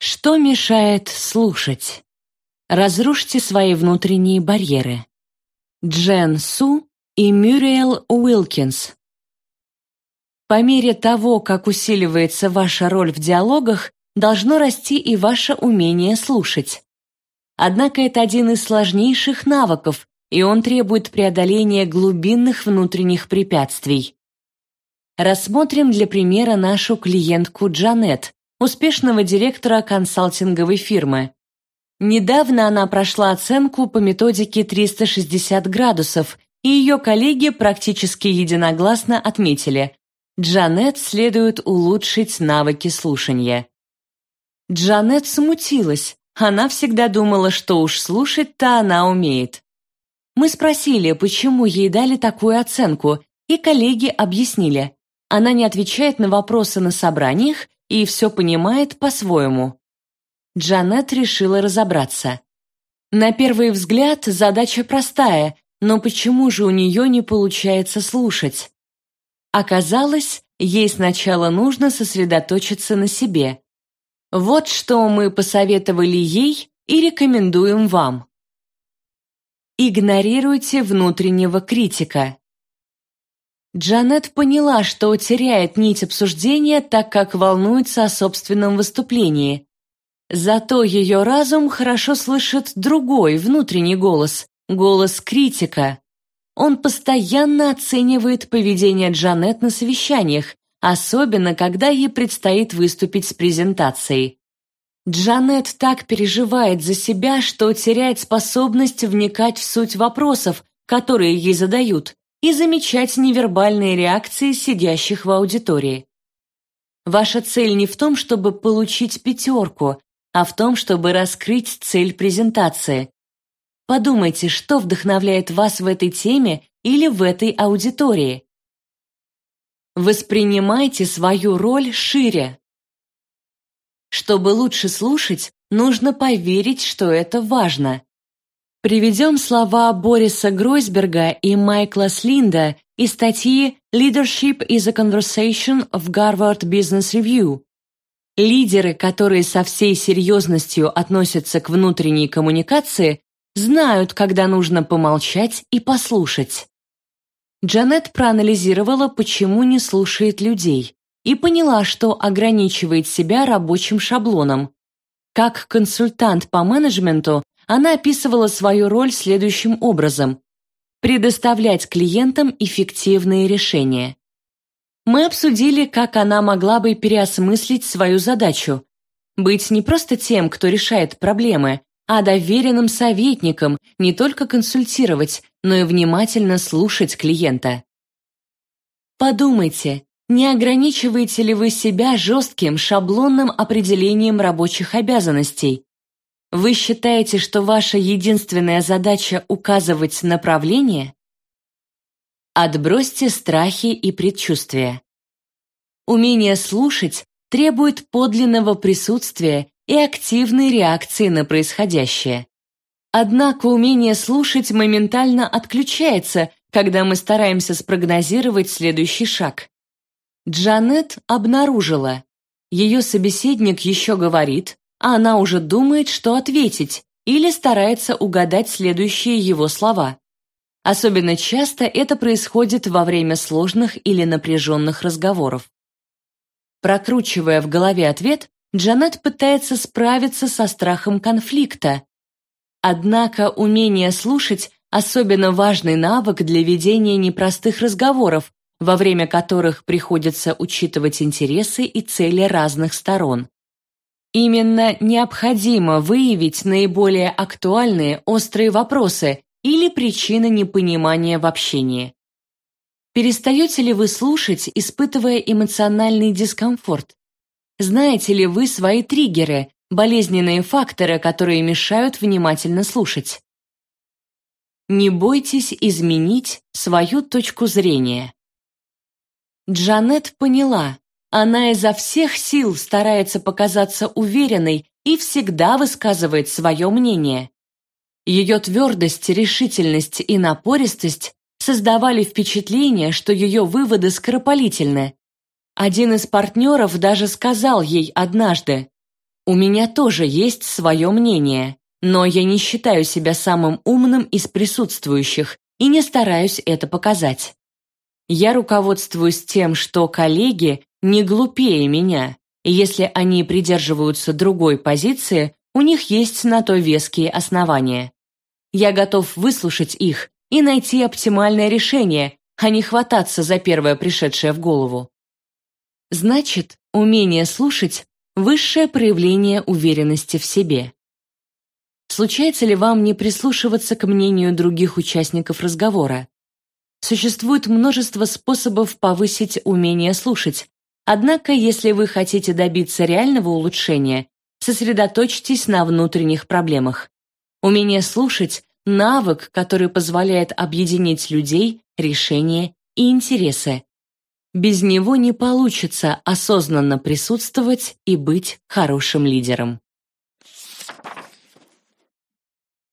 Что мешает слушать? Разрушьте свои внутренние барьеры. Джен Су и Мюриэл Уилкинс. По мере того, как усиливается ваша роль в диалогах, должно расти и ваше умение слушать. Однако это один из сложнейших навыков, и он требует преодоления глубинных внутренних препятствий. Рассмотрим для примера нашу клиентку Джанет, успешного директора консалтинговой фирмы. Недавно она прошла оценку по методике 360 градусов, и ее коллеги практически единогласно отметили – Джанет следует улучшить навыки слушания. Джанет смутилась, она всегда думала, что уж слушать-то она умеет. Мы спросили, почему ей дали такую оценку, и коллеги объяснили. Она не отвечает на вопросы на собраниях и все понимает по-своему. Джанет решила разобраться. На первый взгляд задача простая, но почему же у нее не получается слушать? Оказалось, ей сначала нужно сосредоточиться на себе. Вот что мы посоветовали ей и рекомендуем вам. Игнорируйте внутреннего критика. Джанет поняла, что теряет нить обсуждения, так как волнуется о собственном выступлении. Зато ее разум хорошо слышит другой, внутренний голос, голос критика. Он постоянно оценивает поведение Джанет на совещаниях, особенно когда ей предстоит выступить с презентацией. Джанет так переживает за себя, что теряет способность вникать в суть вопросов, которые ей задают, и замечать невербальные реакции сидящих в аудитории. Ваша цель не в том, чтобы получить пятерку, а в том, чтобы раскрыть цель презентации. Подумайте, что вдохновляет вас в этой теме или в этой аудитории. Воспринимайте свою роль шире. Чтобы лучше слушать, нужно поверить, что это важно. Приведем слова Бориса Гройсберга и Майкла Слинда из статьи «Leadership is a Conversation» в Harvard Business Review. Лидеры, которые со всей серьезностью относятся к внутренней коммуникации, знают, когда нужно помолчать и послушать. Джанет проанализировала, почему не слушает людей, и поняла, что ограничивает себя рабочим шаблоном. Как консультант по менеджменту, она описывала свою роль следующим образом – предоставлять клиентам эффективные решения. Мы обсудили, как она могла бы переосмыслить свою задачу – быть не просто тем, кто решает проблемы, а доверенным советником, не только консультировать, но и внимательно слушать клиента. Подумайте, не ограничиваете ли вы себя жестким шаблонным определением рабочих обязанностей, вы считаете, что ваша единственная задача указывать направление? Отбросьте страхи и предчувствия. Умение слушать требует подлинного присутствия и активной реакции на происходящее. Однако умение слушать моментально отключается, когда мы стараемся спрогнозировать следующий шаг. Джанет обнаружила, ее собеседник еще говорит, а она уже думает, что ответить, или старается угадать следующие его слова. Особенно часто это происходит во время сложных или напряженных разговоров. Прокручивая в голове ответ, Джанет пытается справиться со страхом конфликта. Однако умение слушать – особенно важный навык для ведения непростых разговоров, во время которых приходится учитывать интересы и цели разных сторон. Именно необходимо выявить наиболее актуальные острые вопросы или причины непонимания в общении. Перестаете ли вы слушать, испытывая эмоциональный дискомфорт? Знаете ли вы свои триггеры, болезненные факторы, которые мешают внимательно слушать? Не бойтесь изменить свою точку зрения. Джанет поняла, она изо всех сил старается показаться уверенной и всегда высказывает свое мнение. Ее твердость, решительность и напористость создавали впечатление, что ее выводы скоропалительны. Один из партнеров даже сказал ей однажды, У меня тоже есть свое мнение, но я не считаю себя самым умным из присутствующих и не стараюсь это показать. Я руководствуюсь тем, что коллеги не глупее меня, и если они придерживаются другой позиции, у них есть на то веские основания. Я готов выслушать их и найти оптимальное решение, а не хвататься за первое пришедшее в голову. Значит, умение слушать – высшее проявление уверенности в себе. Случается ли вам не прислушиваться к мнению других участников разговора? Существует множество способов повысить умение слушать, однако если вы хотите добиться реального улучшения, сосредоточьтесь на внутренних проблемах. Умение слушать – навык, который позволяет объединить людей, решения и интересы. Без него не получится осознанно присутствовать и быть хорошим лидером.